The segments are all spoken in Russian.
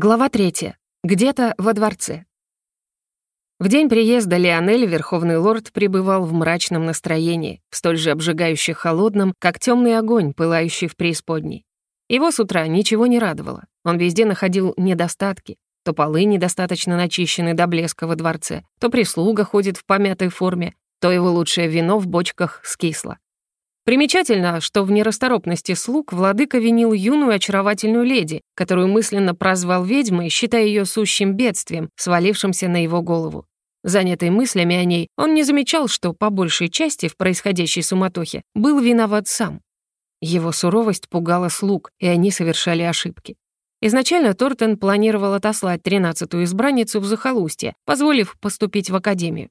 Глава третья. Где-то во дворце. В день приезда Леонель Верховный Лорд пребывал в мрачном настроении, столь же обжигающе холодном, как темный огонь, пылающий в преисподней. Его с утра ничего не радовало. Он везде находил недостатки. То полы недостаточно начищены до блеска во дворце, то прислуга ходит в помятой форме, то его лучшее вино в бочках скисло. Примечательно, что в нерасторопности слуг владыка винил юную очаровательную леди, которую мысленно прозвал ведьмой, считая ее сущим бедствием, свалившимся на его голову. Занятый мыслями о ней, он не замечал, что по большей части в происходящей суматохе был виноват сам. Его суровость пугала слуг, и они совершали ошибки. Изначально Тортен планировал отослать тринадцатую избранницу в захолустье, позволив поступить в академию.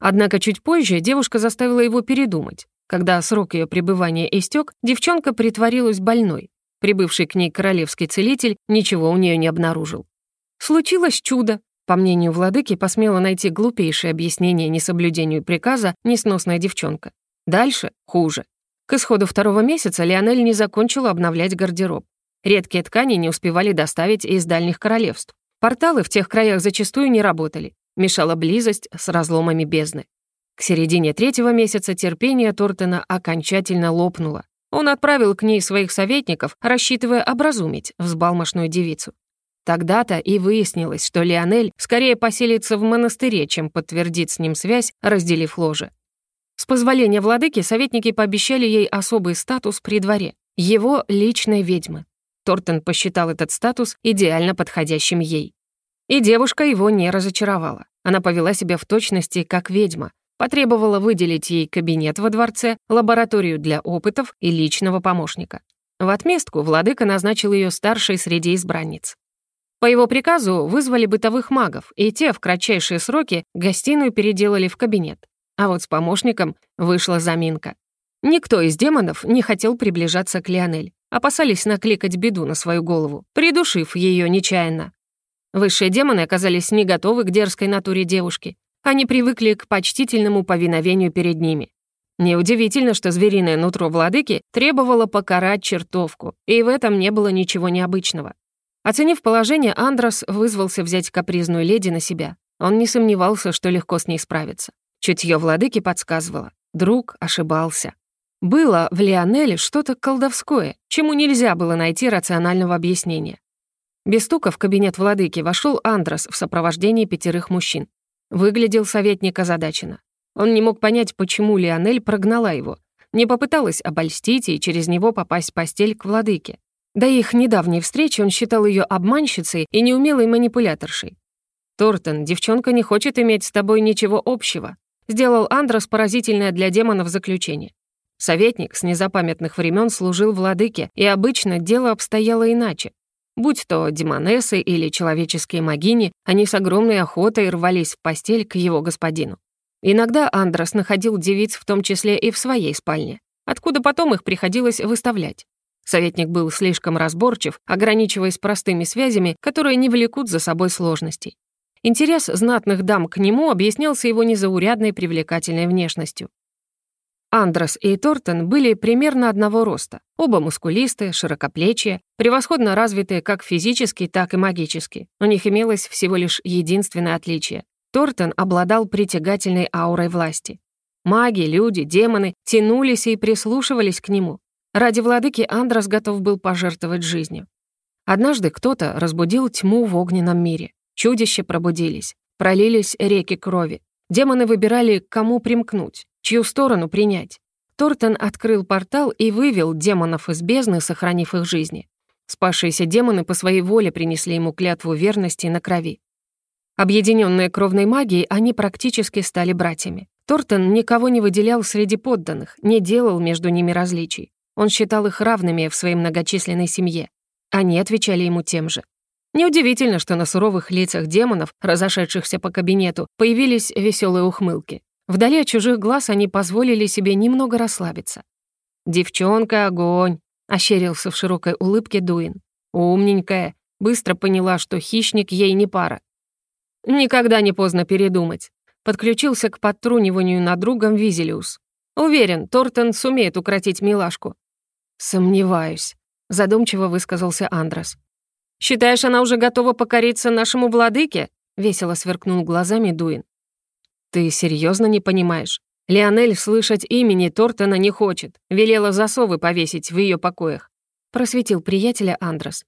Однако чуть позже девушка заставила его передумать. Когда срок ее пребывания истек, девчонка притворилась больной. Прибывший к ней королевский целитель ничего у нее не обнаружил. Случилось чудо. По мнению владыки, посмела найти глупейшее объяснение несоблюдению приказа несносная девчонка. Дальше хуже. К исходу второго месяца Леонель не закончила обновлять гардероб. Редкие ткани не успевали доставить из дальних королевств. Порталы в тех краях зачастую не работали. Мешала близость с разломами бездны. К середине третьего месяца терпение Тортона окончательно лопнуло. Он отправил к ней своих советников, рассчитывая образумить взбалмошную девицу. Тогда-то и выяснилось, что Леонель скорее поселится в монастыре, чем подтвердит с ним связь, разделив ложе. С позволения владыки советники пообещали ей особый статус при дворе — его личной ведьмы. Тортон посчитал этот статус идеально подходящим ей. И девушка его не разочаровала. Она повела себя в точности как ведьма, Потребовала выделить ей кабинет во дворце, лабораторию для опытов и личного помощника. В отместку владыка назначил ее старшей среди избранниц. По его приказу вызвали бытовых магов, и те в кратчайшие сроки гостиную переделали в кабинет. А вот с помощником вышла заминка. Никто из демонов не хотел приближаться к Лионель, опасались накликать беду на свою голову, придушив ее нечаянно. Высшие демоны оказались не готовы к дерзкой натуре девушки, они привыкли к почтительному повиновению перед ними. Неудивительно, что звериное нутро владыки требовало покарать чертовку, и в этом не было ничего необычного. Оценив положение, Андрос вызвался взять капризную леди на себя. Он не сомневался, что легко с ней справиться. Чутье владыки подсказывало. Друг ошибался. Было в Лионеле что-то колдовское, чему нельзя было найти рационального объяснения. Без стука в кабинет владыки вошел Андрос в сопровождении пятерых мужчин. Выглядел советник озадаченно. Он не мог понять, почему Лионель прогнала его. Не попыталась обольстить и через него попасть в постель к владыке. До их недавней встречи он считал ее обманщицей и неумелой манипуляторшей. «Тортон, девчонка не хочет иметь с тобой ничего общего», сделал Андрос поразительное для демонов заключение. Советник с незапамятных времен служил владыке, и обычно дело обстояло иначе. Будь то демонессы или человеческие могини, они с огромной охотой рвались в постель к его господину. Иногда Андрос находил девиц в том числе и в своей спальне, откуда потом их приходилось выставлять. Советник был слишком разборчив, ограничиваясь простыми связями, которые не влекут за собой сложностей. Интерес знатных дам к нему объяснялся его незаурядной привлекательной внешностью. Андрос и Тортон были примерно одного роста. Оба мускулистые, широкоплечие, превосходно развитые как физически, так и магически. У них имелось всего лишь единственное отличие. Тортон обладал притягательной аурой власти. Маги, люди, демоны тянулись и прислушивались к нему. Ради владыки Андрос готов был пожертвовать жизнью. Однажды кто-то разбудил тьму в огненном мире. Чудища пробудились, пролились реки крови. Демоны выбирали, кому примкнуть чью сторону принять. Тортон открыл портал и вывел демонов из бездны, сохранив их жизни. Спасшиеся демоны по своей воле принесли ему клятву верности на крови. Объединенные кровной магией, они практически стали братьями. Тортон никого не выделял среди подданных, не делал между ними различий. Он считал их равными в своей многочисленной семье. Они отвечали ему тем же. Неудивительно, что на суровых лицах демонов, разошедшихся по кабинету, появились веселые ухмылки. Вдали от чужих глаз они позволили себе немного расслабиться. «Девчонка, огонь!» — ощерился в широкой улыбке Дуин. «Умненькая!» — быстро поняла, что хищник ей не пара. «Никогда не поздно передумать», — подключился к подтруниванию над другом Визелиус. «Уверен, Тортон сумеет укротить милашку». «Сомневаюсь», — задумчиво высказался Андрос. «Считаешь, она уже готова покориться нашему владыке?» — весело сверкнул глазами Дуин. «Ты серьезно не понимаешь? Леонель слышать имени Тортона не хочет. Велела засовы повесить в ее покоях», — просветил приятеля Андрос.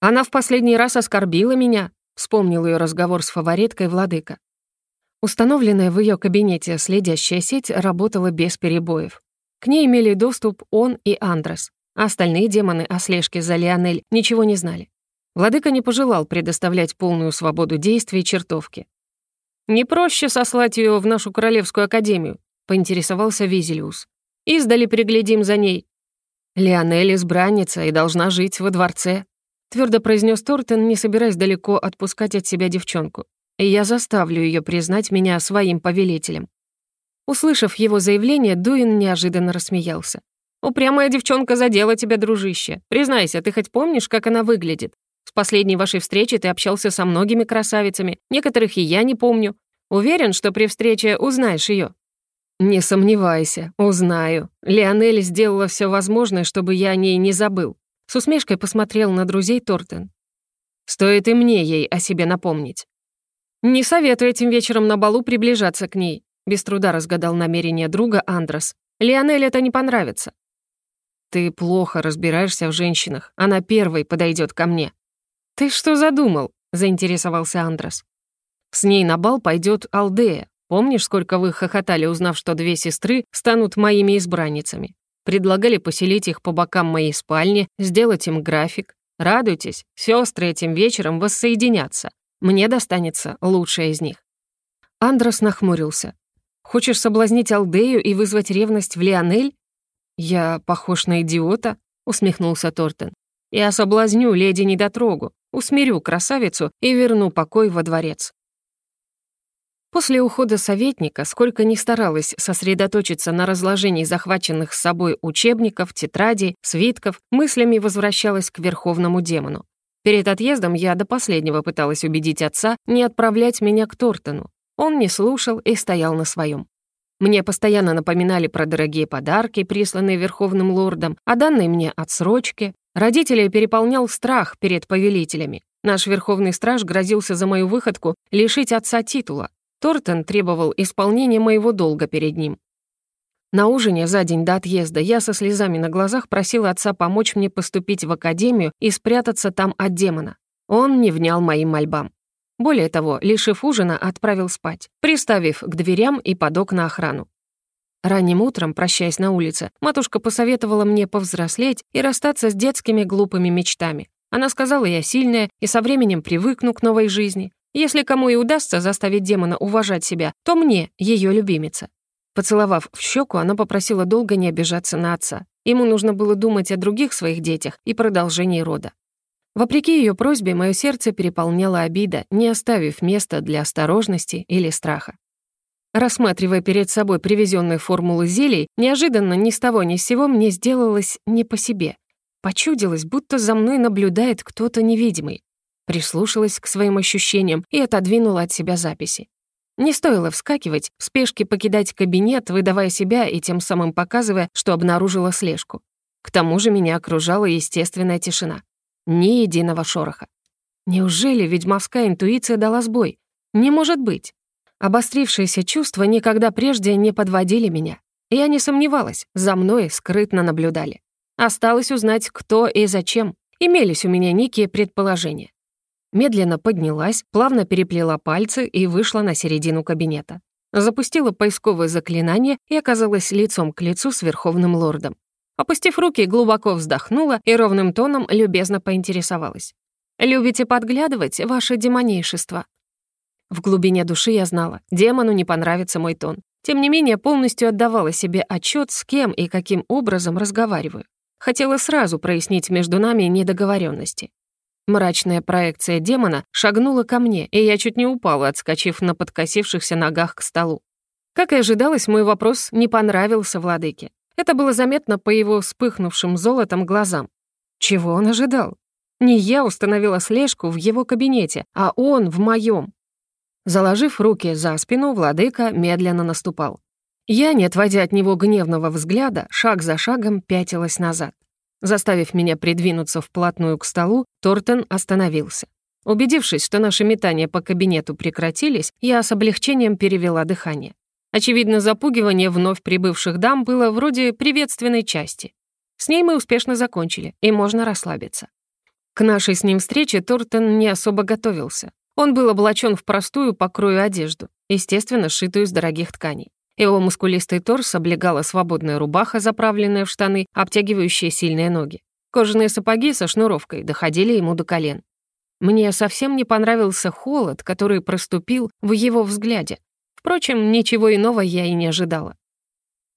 «Она в последний раз оскорбила меня», — вспомнил ее разговор с фавориткой владыка. Установленная в ее кабинете следящая сеть работала без перебоев. К ней имели доступ он и Андрос. Остальные демоны о слежке за Леонель ничего не знали. Владыка не пожелал предоставлять полную свободу действий чертовки. «Не проще сослать ее в нашу Королевскую Академию», — поинтересовался Визелиус. «Издали приглядим за ней». «Леонель избранница и должна жить во дворце», — твердо произнес Тортен, не собираясь далеко отпускать от себя девчонку. «И я заставлю ее признать меня своим повелителем». Услышав его заявление, Дуин неожиданно рассмеялся. «Упрямая девчонка задела тебя, дружище. Признайся, ты хоть помнишь, как она выглядит? С последней вашей встречи ты общался со многими красавицами, некоторых и я не помню. Уверен, что при встрече узнаешь ее. «Не сомневайся, узнаю. Леонель сделала все возможное, чтобы я о ней не забыл». С усмешкой посмотрел на друзей Тортен. «Стоит и мне ей о себе напомнить». «Не советую этим вечером на балу приближаться к ней», без труда разгадал намерение друга Андрос. «Леонель это не понравится». «Ты плохо разбираешься в женщинах. Она первой подойдет ко мне», «Ты что задумал?» — заинтересовался Андрос. «С ней на бал пойдет Алдея. Помнишь, сколько вы хохотали, узнав, что две сестры станут моими избранницами? Предлагали поселить их по бокам моей спальни, сделать им график. Радуйтесь, сестры этим вечером воссоединятся. Мне достанется лучшая из них». Андрос нахмурился. «Хочешь соблазнить Алдею и вызвать ревность в Лионель?» «Я похож на идиота?» — усмехнулся Тортен. «Я соблазню леди недотрогу усмирю красавицу и верну покой во дворец. После ухода советника, сколько ни старалась сосредоточиться на разложении захваченных с собой учебников, тетрадей, свитков, мыслями возвращалась к верховному демону. Перед отъездом я до последнего пыталась убедить отца не отправлять меня к Тортону. Он не слушал и стоял на своем. Мне постоянно напоминали про дорогие подарки, присланные Верховным Лордом, о данной мне отсрочке, Родителей переполнял страх перед повелителями. Наш верховный страж грозился за мою выходку лишить отца титула. Тортон требовал исполнения моего долга перед ним. На ужине за день до отъезда я со слезами на глазах просила отца помочь мне поступить в академию и спрятаться там от демона. Он не внял моим мольбам. Более того, лишив ужина, отправил спать, приставив к дверям и под на охрану. Ранним утром, прощаясь на улице, матушка посоветовала мне повзрослеть и расстаться с детскими глупыми мечтами. Она сказала, я сильная и со временем привыкну к новой жизни. Если кому и удастся заставить демона уважать себя, то мне, ее любимица. Поцеловав в щеку, она попросила долго не обижаться на отца. Ему нужно было думать о других своих детях и продолжении рода. Вопреки ее просьбе, мое сердце переполняло обида, не оставив места для осторожности или страха. Рассматривая перед собой привезенные формулы зелий, неожиданно ни с того ни с сего мне сделалось не по себе. Почудилось, будто за мной наблюдает кто-то невидимый. Прислушалась к своим ощущениям и отодвинула от себя записи. Не стоило вскакивать, в спешке покидать кабинет, выдавая себя и тем самым показывая, что обнаружила слежку. К тому же меня окружала естественная тишина. Ни единого шороха. Неужели ведьмовская интуиция дала сбой? Не может быть. Обострившиеся чувства никогда прежде не подводили меня. Я не сомневалась, за мной скрытно наблюдали. Осталось узнать, кто и зачем. Имелись у меня некие предположения. Медленно поднялась, плавно переплела пальцы и вышла на середину кабинета. Запустила поисковое заклинание и оказалась лицом к лицу с Верховным Лордом. Опустив руки, глубоко вздохнула и ровным тоном любезно поинтересовалась. «Любите подглядывать, ваше демонейшество?» В глубине души я знала, демону не понравится мой тон. Тем не менее, полностью отдавала себе отчет, с кем и каким образом разговариваю. Хотела сразу прояснить между нами недоговоренности. Мрачная проекция демона шагнула ко мне, и я чуть не упала, отскочив на подкосившихся ногах к столу. Как и ожидалось, мой вопрос не понравился владыке. Это было заметно по его вспыхнувшим золотом глазам. Чего он ожидал? Не я установила слежку в его кабинете, а он в моем. Заложив руки за спину, владыка медленно наступал. Я, не отводя от него гневного взгляда, шаг за шагом пятилась назад. Заставив меня придвинуться вплотную к столу, Тортон остановился. Убедившись, что наши метания по кабинету прекратились, я с облегчением перевела дыхание. Очевидно, запугивание вновь прибывших дам было вроде приветственной части. С ней мы успешно закончили, и можно расслабиться. К нашей с ним встрече Тортон не особо готовился. Он был облачен в простую покрою одежду, естественно, сшитую из дорогих тканей. Его мускулистый торс облегала свободная рубаха, заправленная в штаны, обтягивающие сильные ноги. Кожаные сапоги со шнуровкой доходили ему до колен. Мне совсем не понравился холод, который проступил в его взгляде. Впрочем, ничего иного я и не ожидала.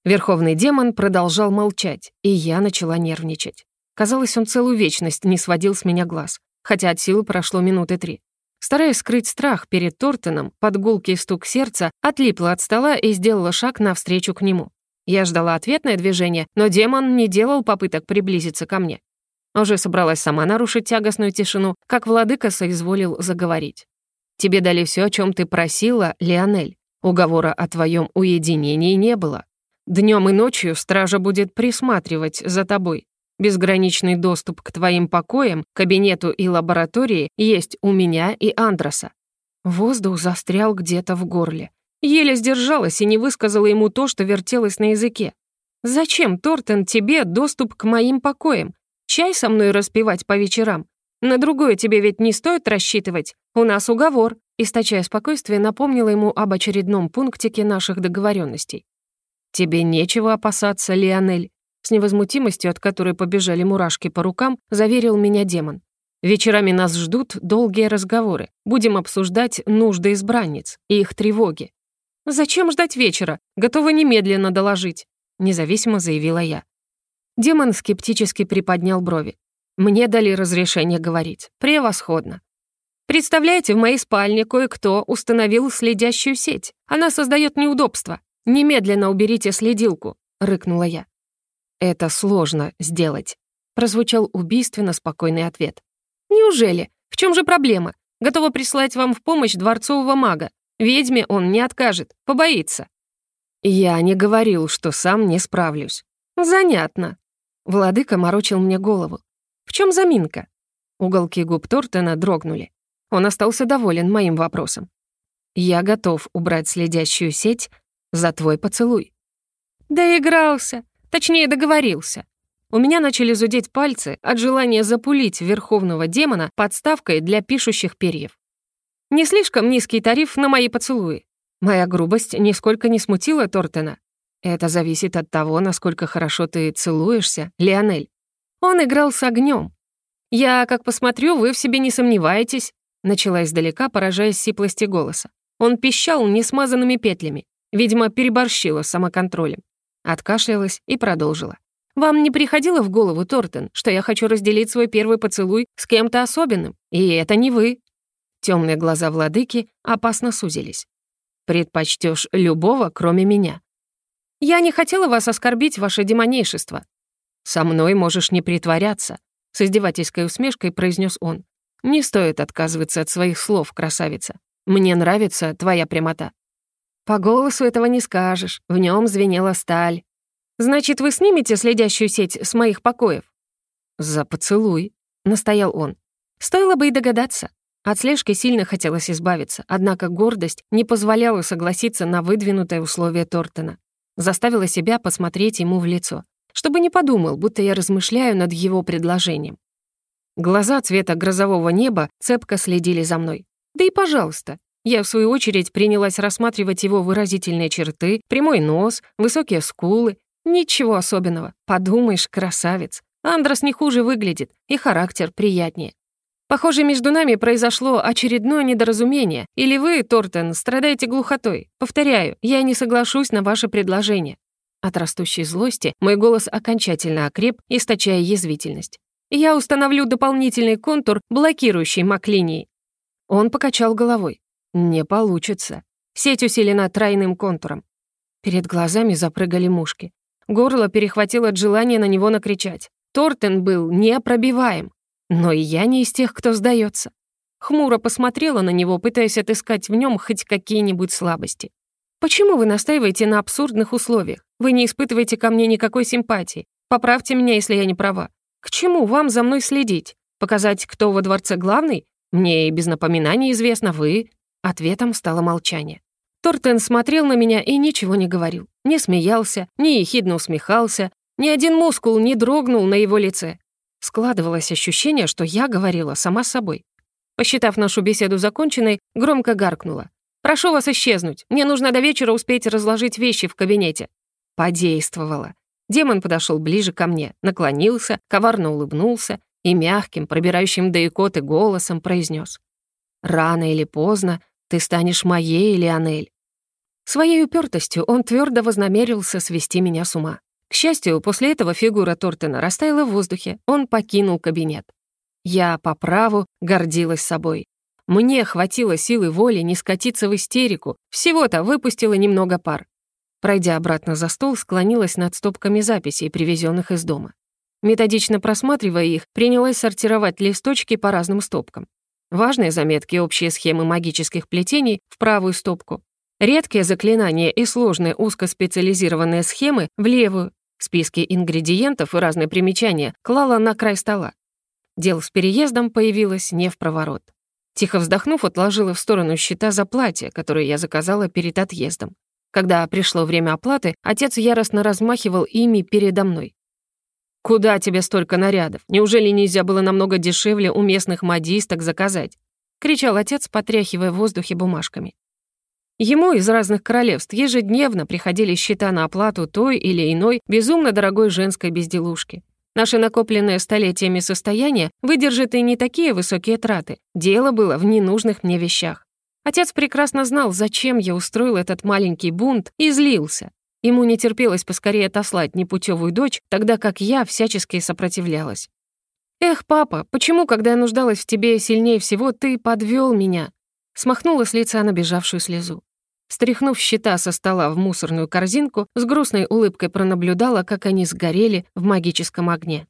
Верховный демон продолжал молчать, и я начала нервничать. Казалось, он целую вечность не сводил с меня глаз, хотя от силы прошло минуты три. Стараясь скрыть страх перед Тортоном, под гулкий стук сердца отлипла от стола и сделала шаг навстречу к нему. Я ждала ответное движение, но демон не делал попыток приблизиться ко мне. Уже собралась сама нарушить тягостную тишину, как владыка соизволил заговорить. «Тебе дали все, о чем ты просила, Леонель. Уговора о твоем уединении не было. Днем и ночью стража будет присматривать за тобой. Безграничный доступ к твоим покоям, кабинету и лаборатории есть у меня и Андроса». Воздух застрял где-то в горле. Еле сдержалась и не высказала ему то, что вертелось на языке. «Зачем, Тортен, тебе доступ к моим покоям? Чай со мной распивать по вечерам? На другое тебе ведь не стоит рассчитывать. У нас уговор». Источая спокойствие, напомнила ему об очередном пунктике наших договоренностей. «Тебе нечего опасаться, Лионель. С невозмутимостью, от которой побежали мурашки по рукам, заверил меня демон. «Вечерами нас ждут долгие разговоры. Будем обсуждать нужды избранниц и их тревоги». «Зачем ждать вечера? Готова немедленно доложить», — независимо заявила я. Демон скептически приподнял брови. Мне дали разрешение говорить. Превосходно. Представляете, в моей спальне кое-кто установил следящую сеть. Она создает неудобства. Немедленно уберите следилку, рыкнула я. «Это сложно сделать», — прозвучал убийственно спокойный ответ. «Неужели? В чем же проблема? Готова прислать вам в помощь дворцового мага. Ведьме он не откажет, побоится». «Я не говорил, что сам не справлюсь». «Занятно». Владыка морочил мне голову. «В чем заминка?» Уголки губ Тортена дрогнули. Он остался доволен моим вопросом. «Я готов убрать следящую сеть за твой поцелуй». «Доигрался. Точнее, договорился. У меня начали зудеть пальцы от желания запулить верховного демона подставкой для пишущих перьев. Не слишком низкий тариф на мои поцелуи. Моя грубость нисколько не смутила Тортена. Это зависит от того, насколько хорошо ты целуешься, Леонель. Он играл с огнем. Я, как посмотрю, вы в себе не сомневаетесь, начала издалека, поражаясь сиплости голоса. Он пищал несмазанными петлями. Видимо, переборщила с самоконтролем. Откашлялась и продолжила. «Вам не приходило в голову, Тортон, что я хочу разделить свой первый поцелуй с кем-то особенным? И это не вы». Темные глаза владыки опасно сузились. «Предпочтешь любого, кроме меня». «Я не хотела вас оскорбить, ваше демонейшество». «Со мной можешь не притворяться», — с издевательской усмешкой произнес он. «Не стоит отказываться от своих слов, красавица. Мне нравится твоя прямота». По голосу этого не скажешь, в нем звенела сталь. «Значит, вы снимете следящую сеть с моих покоев?» «За поцелуй», — настоял он. Стоило бы и догадаться. От слежки сильно хотелось избавиться, однако гордость не позволяла согласиться на выдвинутое условие Тортона. Заставила себя посмотреть ему в лицо, чтобы не подумал, будто я размышляю над его предложением. Глаза цвета грозового неба цепко следили за мной. Да и пожалуйста, я, в свою очередь, принялась рассматривать его выразительные черты, прямой нос, высокие скулы. Ничего особенного. Подумаешь, красавец. Андрос не хуже выглядит, и характер приятнее. Похоже, между нами произошло очередное недоразумение. Или вы, Тортен, страдаете глухотой. Повторяю, я не соглашусь на ваше предложение. От растущей злости мой голос окончательно окреп, источая язвительность. Я установлю дополнительный контур, блокирующий мак-линии. Он покачал головой. Не получится. Сеть усилена тройным контуром. Перед глазами запрыгали мушки. Горло перехватило от желания на него накричать. Тортен был непробиваем. Но и я не из тех, кто сдается. Хмуро посмотрела на него, пытаясь отыскать в нем хоть какие-нибудь слабости. «Почему вы настаиваете на абсурдных условиях? Вы не испытываете ко мне никакой симпатии. Поправьте меня, если я не права. К чему вам за мной следить? Показать, кто во дворце главный? Мне и без напоминаний известно вы». Ответом стало молчание. Тортен смотрел на меня и ничего не говорил. Не смеялся, не ехидно усмехался, ни один мускул не дрогнул на его лице. Складывалось ощущение, что я говорила сама с собой. Посчитав нашу беседу законченной, громко гаркнула. «Прошу вас исчезнуть. Мне нужно до вечера успеть разложить вещи в кабинете». Подействовало. Демон подошел ближе ко мне, наклонился, коварно улыбнулся и мягким, пробирающим до икоты голосом произнес: «Рано или поздно ты станешь моей, Леонель». Своей упертостью он твердо вознамерился свести меня с ума. К счастью, после этого фигура Тортена растаяла в воздухе, он покинул кабинет. Я по праву гордилась собой. Мне хватило силы воли не скатиться в истерику, всего-то выпустила немного пар. Пройдя обратно за стол, склонилась над стопками записей, привезенных из дома. Методично просматривая их, принялась сортировать листочки по разным стопкам. Важные заметки, общие схемы магических плетений в правую стопку. Редкие заклинания и сложные узкоспециализированные схемы в левую. Списки ингредиентов и разные примечания клала на край стола. Дело с переездом появилось не в проворот. Тихо вздохнув, отложила в сторону счета за платье, которое я заказала перед отъездом. Когда пришло время оплаты, отец яростно размахивал ими передо мной. «Куда тебе столько нарядов? Неужели нельзя было намного дешевле у местных модисток заказать?» — кричал отец, потряхивая в воздухе бумажками. Ему из разных королевств ежедневно приходили счета на оплату той или иной безумно дорогой женской безделушки. Наше накопленное столетиями состояние выдержит и не такие высокие траты. Дело было в ненужных мне вещах. Отец прекрасно знал, зачем я устроил этот маленький бунт, и злился. Ему не терпелось поскорее отослать непутевую дочь, тогда как я всячески сопротивлялась. «Эх, папа, почему, когда я нуждалась в тебе сильнее всего, ты подвел меня?» Смахнула с лица набежавшую слезу. Стряхнув счета со стола в мусорную корзинку, с грустной улыбкой пронаблюдала, как они сгорели в магическом огне.